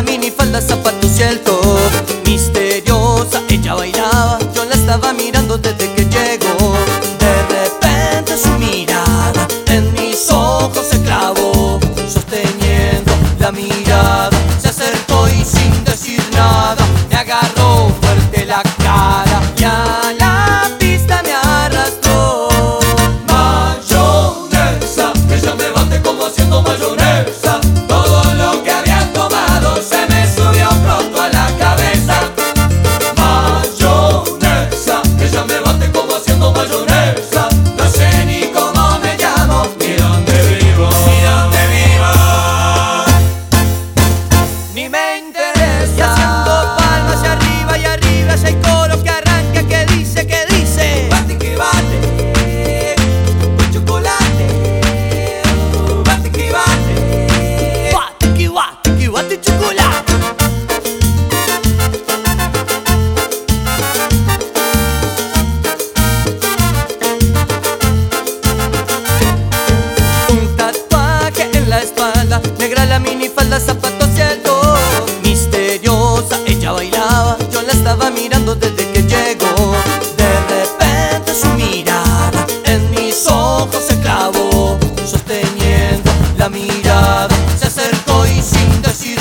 la minifalda, zapatos y el top Misteriosa, ella bailaba Yo la estaba mirando desde que llegó. De repente su mirada en mis ojos se clavó Sosteniendo la mirada. negra la minifalda, zapatos y. Misteriosa, ella bailaba, yo la estaba mirando desde que llegó. De repente su mirada en mis ojos se clavó, sosteniendo la mirada, se acercó y sin decir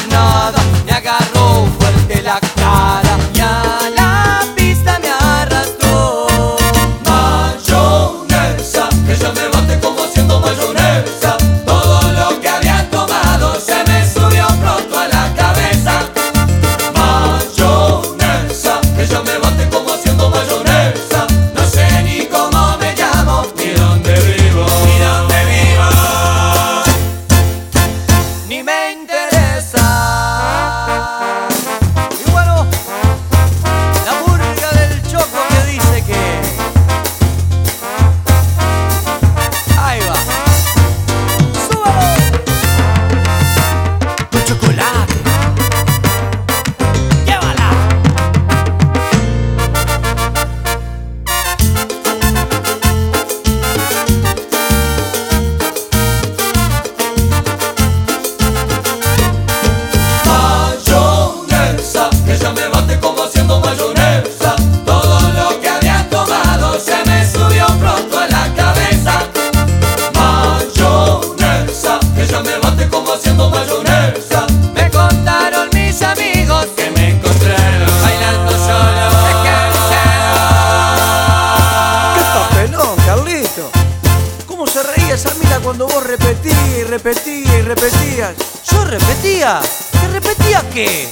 cuando vos repetí, repetí y repetías. Yo repetía, ¿te repetía qué?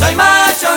Soy macho